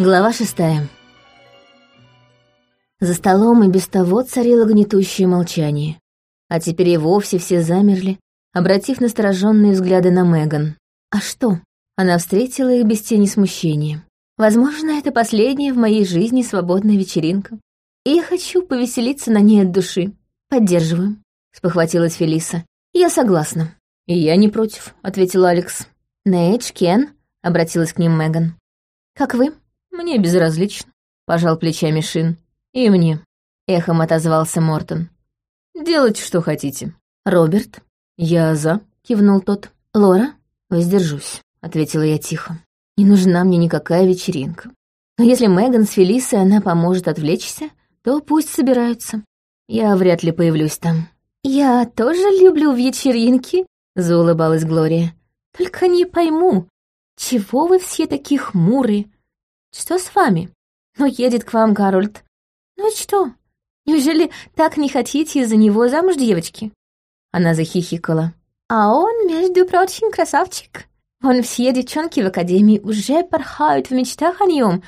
Глава шестая. За столом и без того царило гнетущее молчание. А теперь и вовсе все замерли, обратив настороженные взгляды на Меган. А что? Она встретила их без тени смущения. Возможно, это последняя в моей жизни свободная вечеринка. И я хочу повеселиться на ней от души. Поддерживаю, спохватилась Фелиса. Я согласна. И я не против, ответил Алекс. Нейдж, Кен, обратилась к ним Меган. Как вы? «Мне безразлично», — пожал плечами Шин. «И мне», — эхом отозвался Мортон. «Делайте, что хотите». «Роберт?» «Я за», — кивнул тот. «Лора?» «Воздержусь», — ответила я тихо. «Не нужна мне никакая вечеринка. Но если Меган с Фелисой она поможет отвлечься, то пусть собираются. Я вряд ли появлюсь там». «Я тоже люблю вечеринки», — заулыбалась Глория. «Только не пойму, чего вы все такие хмурые, что с вами? Ну, едет к вам Гарольд. Ну что? Неужели так не хотите из-за него замуж, девочки?» Она захихикала. «А он, между прочим, красавчик. Вон все девчонки в академии уже порхают в мечтах о нем.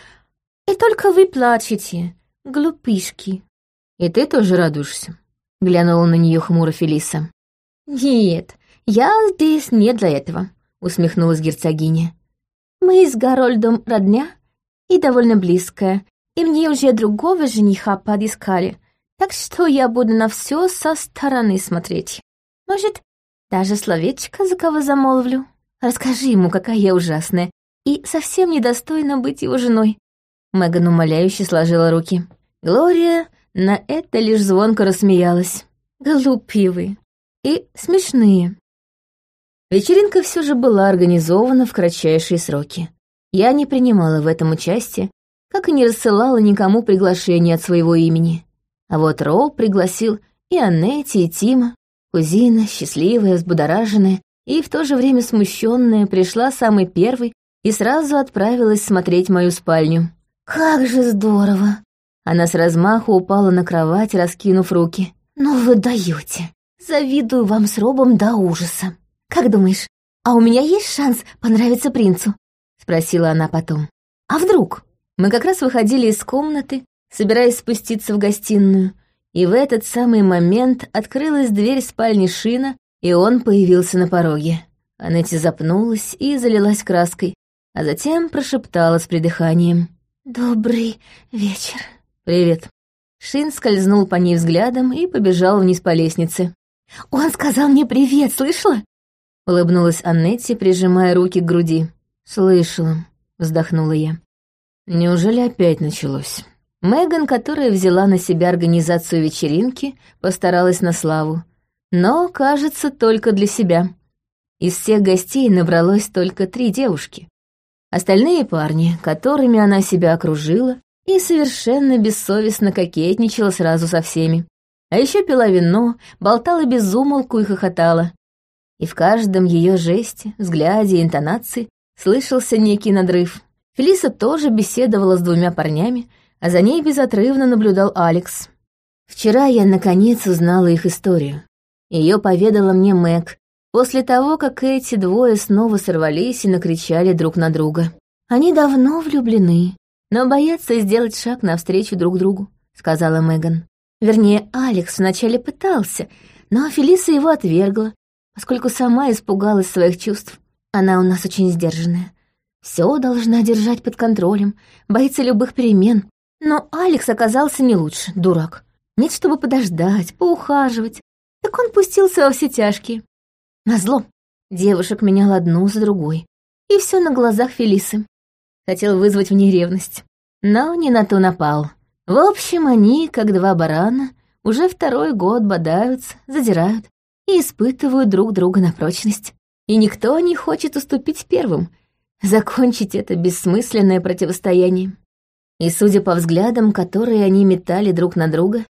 И только вы плачете, глупышки». «И ты тоже радуешься?» Глянула на нее хмуро Фелиса. «Нет, я здесь не для этого», — усмехнулась герцогиня. «Мы с Гарольдом родня, и довольно близкая, и мне уже другого жениха подыскали, так что я буду на все со стороны смотреть. Может, даже словечко за кого замолвлю? Расскажи ему, какая я ужасная, и совсем недостойна быть его женой». Меган умоляюще сложила руки. Глория на это лишь звонко рассмеялась. Глупивые и смешные. Вечеринка все же была организована в кратчайшие сроки. Я не принимала в этом участие, как и не рассылала никому приглашение от своего имени. А вот Роу пригласил и Аннетти, и Тима. Кузина, счастливая, взбудораженная и в то же время смущенная, пришла самой первой и сразу отправилась смотреть мою спальню. «Как же здорово!» Она с размаху упала на кровать, раскинув руки. «Ну вы даете! Завидую вам с Робом до ужаса! Как думаешь, а у меня есть шанс понравиться принцу?» — спросила она потом. «А вдруг?» Мы как раз выходили из комнаты, собираясь спуститься в гостиную, и в этот самый момент открылась дверь спальни Шина, и он появился на пороге. Анетти запнулась и залилась краской, а затем прошептала с придыханием. «Добрый вечер». «Привет». Шин скользнул по ней взглядом и побежал вниз по лестнице. «Он сказал мне привет, слышала?» Улыбнулась Аннетти, прижимая руки к груди. «Слышала», — вздохнула я. «Неужели опять началось?» Меган, которая взяла на себя организацию вечеринки, постаралась на славу. Но, кажется, только для себя. Из всех гостей набралось только три девушки. Остальные парни, которыми она себя окружила, и совершенно бессовестно кокетничала сразу со всеми. А еще пила вино, болтала без умолку и хохотала. И в каждом ее жесте, взгляде интонации Слышался некий надрыв. Фелиса тоже беседовала с двумя парнями, а за ней безотрывно наблюдал Алекс. Вчера я, наконец, узнала их историю. Ее поведала мне Мэг, после того, как эти двое снова сорвались и накричали друг на друга. Они давно влюблены, но боятся сделать шаг навстречу друг другу, сказала Меган. Вернее, Алекс вначале пытался, но Фелиса его отвергла, поскольку сама испугалась своих чувств. Она у нас очень сдержанная. Все должна держать под контролем, боится любых перемен. Но Алекс оказался не лучше, дурак. Нет, чтобы подождать, поухаживать. Так он пустился во все тяжкие. Назло. Девушек менял одну за другой. И все на глазах Фелисы. Хотел вызвать в ней ревность. Но не на то напал. В общем, они, как два барана, уже второй год бодаются, задирают и испытывают друг друга на прочность и никто не хочет уступить первым, закончить это бессмысленное противостояние. И судя по взглядам, которые они метали друг на друга,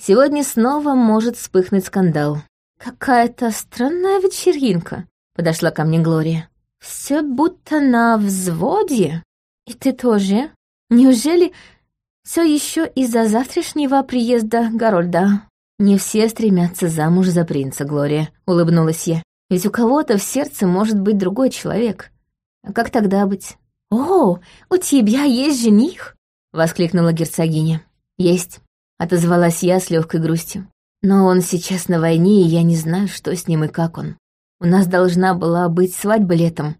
сегодня снова может вспыхнуть скандал. «Какая-то странная вечеринка», — подошла ко мне Глория. «Все будто на взводе. И ты тоже? Неужели все еще из-за завтрашнего приезда Гарольда?» «Не все стремятся замуж за принца, Глория», — улыбнулась я. Ведь у кого-то в сердце может быть другой человек. А как тогда быть? «О, у тебя есть жених?» — воскликнула герцогиня. «Есть», — отозвалась я с легкой грустью. «Но он сейчас на войне, и я не знаю, что с ним и как он. У нас должна была быть свадьба летом,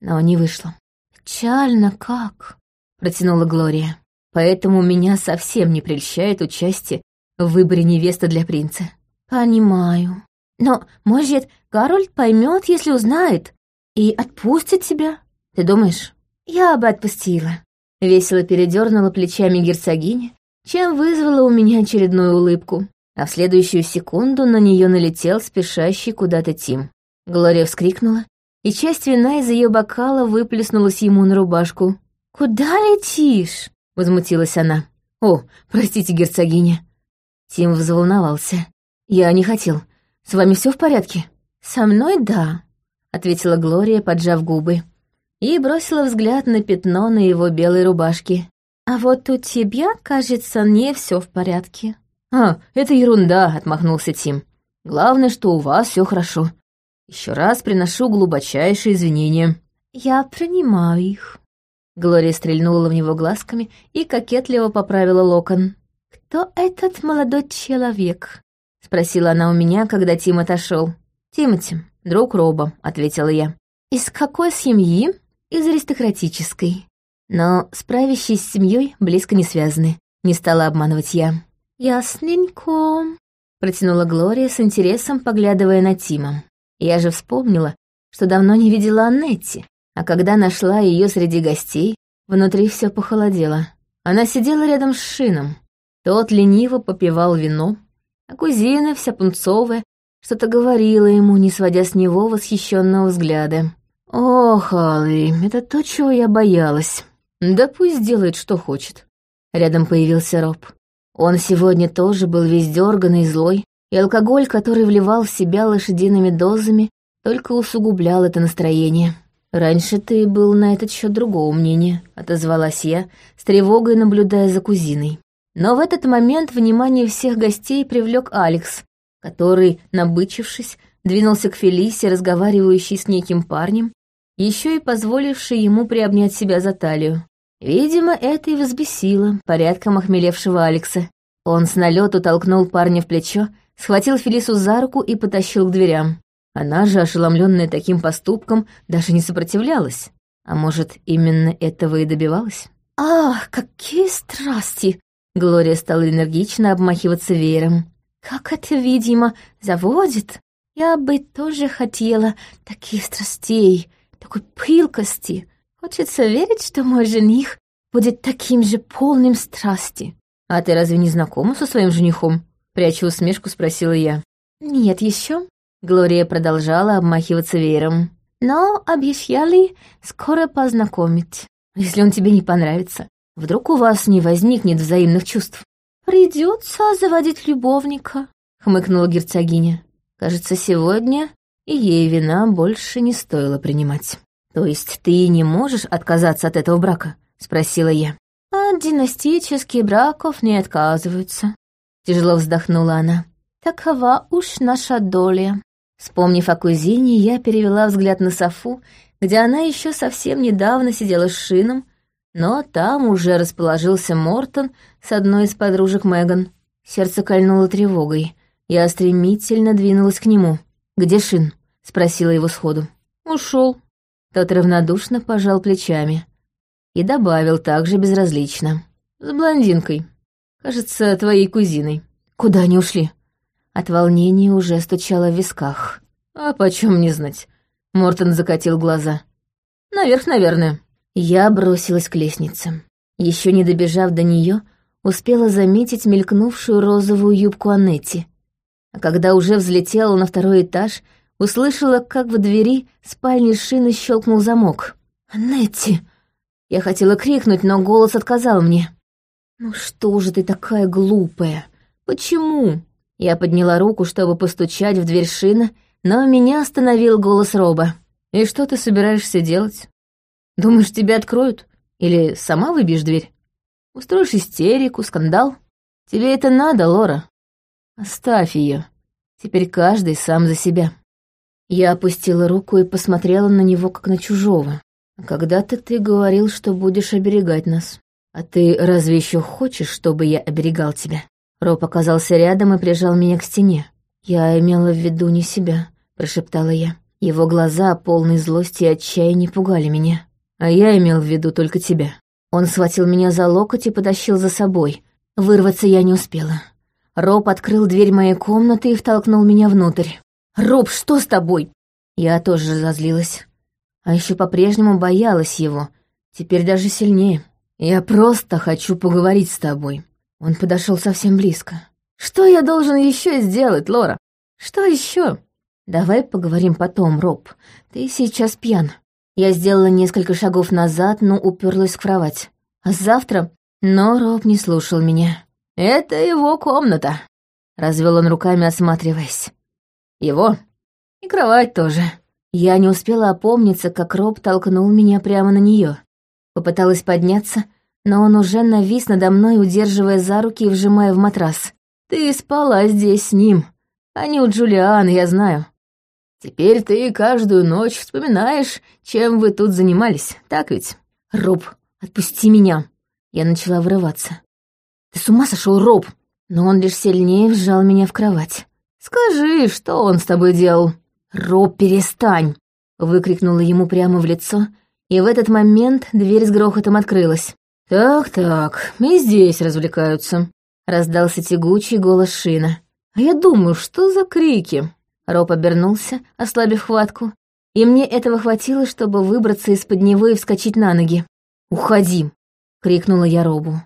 но не вышло». «Печально как?» — протянула Глория. «Поэтому меня совсем не прельщает участие в выборе невесты для принца». «Понимаю. Но, может, Гарольд поймет, если узнает, и отпустит тебя. Ты думаешь?» «Я бы отпустила». Весело передернула плечами герцогиня, чем вызвала у меня очередную улыбку. А в следующую секунду на нее налетел спешащий куда-то Тим. Глория вскрикнула, и часть вина из ее бокала выплеснулась ему на рубашку. «Куда летишь?» — возмутилась она. «О, простите, герцогиня». Тим взволновался. «Я не хотел. С вами все в порядке?» «Со мной да», — ответила Глория, поджав губы и бросила взгляд на пятно на его белой рубашке. «А вот у тебя, кажется, не все в порядке». «А, это ерунда», — отмахнулся Тим. «Главное, что у вас все хорошо. Еще раз приношу глубочайшие извинения». «Я принимаю их». Глория стрельнула в него глазками и кокетливо поправила локон. «Кто этот молодой человек?» — спросила она у меня, когда Тим отошел. «Тимати, друг Роба», — ответила я. «Из какой семьи?» из аристократической. Но с семьей близко не связаны. Не стала обманывать я. «Ясненько», — протянула Глория с интересом, поглядывая на Тима. Я же вспомнила, что давно не видела Аннетти, а когда нашла ее среди гостей, внутри все похолодело. Она сидела рядом с Шином. Тот лениво попивал вино, а кузина, вся пунцовая, что-то говорила ему, не сводя с него восхищенного взгляда. «Ох, Алый, это то, чего я боялась. Да пусть делает, что хочет». Рядом появился Роб. Он сегодня тоже был весь дерганный и злой, и алкоголь, который вливал в себя лошадиными дозами, только усугублял это настроение. «Раньше ты был на этот счет другого мнения», — отозвалась я, с тревогой наблюдая за кузиной. Но в этот момент внимание всех гостей привлек Алекс, который, набычившись, двинулся к Фелисе, разговаривающей с неким парнем, еще и позволивший ему приобнять себя за талию. Видимо, это и взбесило порядком охмелевшего Алекса. Он с налету толкнул парня в плечо, схватил Фелису за руку и потащил к дверям. Она же, ошеломленная таким поступком, даже не сопротивлялась. А может, именно этого и добивалась? «Ах, какие страсти!» Глория стала энергично обмахиваться веером. «Как это, видимо, заводит! Я бы тоже хотела таких страстей, такой пылкости. Хочется верить, что мой жених будет таким же полным страсти. А ты разве не знакома со своим женихом? Прячу усмешку, спросила я. Нет еще. Глория продолжала обмахиваться веером. Но обещали скоро познакомить. Если он тебе не понравится, вдруг у вас не возникнет взаимных чувств. Придется заводить любовника, хмыкнула герцогиня. Кажется, сегодня и ей вина больше не стоило принимать. «То есть ты не можешь отказаться от этого брака?» — спросила я. «От династических браков не отказываются», — тяжело вздохнула она. «Такова уж наша доля». Вспомнив о кузине, я перевела взгляд на Софу, где она еще совсем недавно сидела с Шином, но там уже расположился Мортон с одной из подружек Меган. Сердце кольнуло тревогой. Я стремительно двинулась к нему. «Где Шин?» — спросила его сходу. «Ушел». Тот равнодушно пожал плечами и добавил также безразлично. «С блондинкой. Кажется, твоей кузиной. Куда они ушли?» От волнения уже стучало в висках. «А почем не знать?» Мортон закатил глаза. «Наверх, наверное». Я бросилась к лестнице. Еще не добежав до нее, успела заметить мелькнувшую розовую юбку Аннетти а когда уже взлетела на второй этаж, услышала, как в двери спальни шины щелкнул замок. «Нетти!» Я хотела крикнуть, но голос отказал мне. «Ну что же ты такая глупая? Почему?» Я подняла руку, чтобы постучать в дверь шина, но меня остановил голос Роба. «И что ты собираешься делать? Думаешь, тебя откроют? Или сама выбьешь дверь? Устроишь истерику, скандал? Тебе это надо, Лора?» Оставь ее. Теперь каждый сам за себя. Я опустила руку и посмотрела на него, как на чужого. «Когда-то ты говорил, что будешь оберегать нас. А ты разве еще хочешь, чтобы я оберегал тебя?» Роб оказался рядом и прижал меня к стене. «Я имела в виду не себя», — прошептала я. Его глаза, полные злости и отчаяния, пугали меня. «А я имел в виду только тебя». Он схватил меня за локоть и потащил за собой. Вырваться я не успела. Роб открыл дверь моей комнаты и втолкнул меня внутрь. «Роб, что с тобой?» Я тоже разозлилась. А еще по-прежнему боялась его, теперь даже сильнее. «Я просто хочу поговорить с тобой». Он подошел совсем близко. «Что я должен еще сделать, Лора? Что еще?» «Давай поговорим потом, Роб. Ты сейчас пьян». Я сделала несколько шагов назад, но уперлась в кровать. А завтра... Но Роб не слушал меня. «Это его комната», — развел он руками, осматриваясь. «Его. И кровать тоже». Я не успела опомниться, как Роб толкнул меня прямо на нее. Попыталась подняться, но он уже навис надо мной, удерживая за руки и вжимая в матрас. «Ты спала здесь с ним, а не у Джулиана, я знаю. Теперь ты каждую ночь вспоминаешь, чем вы тут занимались, так ведь?» «Роб, отпусти меня!» Я начала вырываться. «Ты с ума сошел, Роб?» Но он лишь сильнее вжал меня в кровать. «Скажи, что он с тобой делал?» «Роб, перестань!» — выкрикнула ему прямо в лицо, и в этот момент дверь с грохотом открылась. «Так-так, и здесь развлекаются», — раздался тягучий голос Шина. «А я думаю, что за крики?» Роб обернулся, ослабив хватку, и мне этого хватило, чтобы выбраться из-под него и вскочить на ноги. «Уходи!» — крикнула я Робу.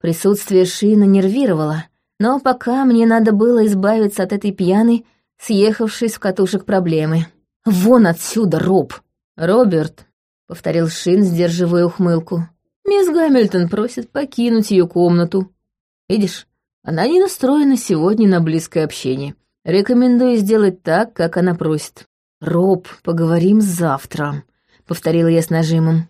Присутствие Шина нервировало, но пока мне надо было избавиться от этой пьяной, съехавшей с катушек проблемы. «Вон отсюда, Роб!» «Роберт», — повторил Шин, сдерживая ухмылку. «Мисс Гамильтон просит покинуть ее комнату. Видишь, она не настроена сегодня на близкое общение. Рекомендую сделать так, как она просит. «Роб, поговорим завтра», — повторила я с нажимом.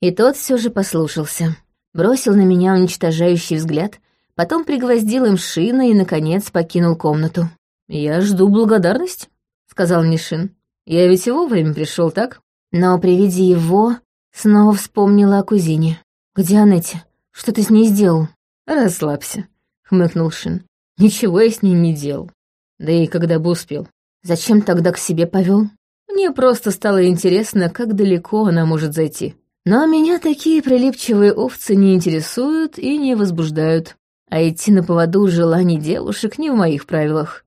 И тот все же послушался бросил на меня уничтожающий взгляд, потом пригвоздил им шины и, наконец, покинул комнату. «Я жду благодарность», — сказал Нишин. «Я ведь его время пришел, так?» Но при виде его снова вспомнила о кузине. «Где Анетти? Что ты с ней сделал?» «Расслабься», — хмыкнул Шин. «Ничего я с ней не делал. Да и когда бы успел. Зачем тогда к себе повел? Мне просто стало интересно, как далеко она может зайти. Но меня такие прилипчивые овцы не интересуют и не возбуждают. А идти на поводу желаний девушек не в моих правилах.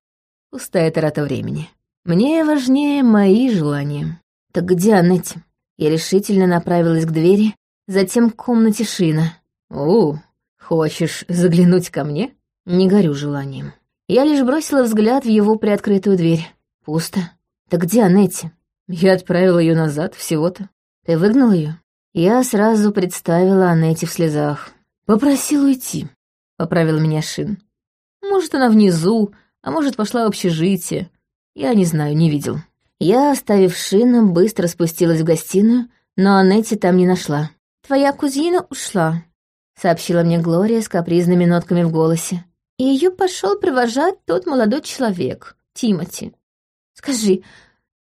Пустая трата времени. Мне важнее мои желания. Так где Анетти? Я решительно направилась к двери, затем к комнате Шина. «О, хочешь заглянуть ко мне?» Не горю желанием. Я лишь бросила взгляд в его приоткрытую дверь. Пусто. Так где Анетти? Я отправила ее назад, всего-то. Ты выгнал ее? Я сразу представила Анетти в слезах. «Попросил уйти», — поправил меня Шин. «Может, она внизу, а может, пошла в общежитие. Я не знаю, не видел». Я, оставив Шина, быстро спустилась в гостиную, но Анетти там не нашла. «Твоя кузина ушла», — сообщила мне Глория с капризными нотками в голосе. «И ее пошел провожать тот молодой человек, Тимати. Скажи,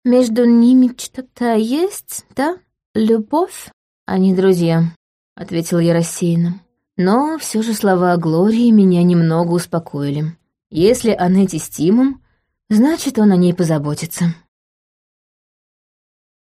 между ними что-то есть, да? Любовь?» «Они друзья», — ответил я рассеянно. Но все же слова о Глории меня немного успокоили. Если Анетти с Тимом, значит, он о ней позаботится.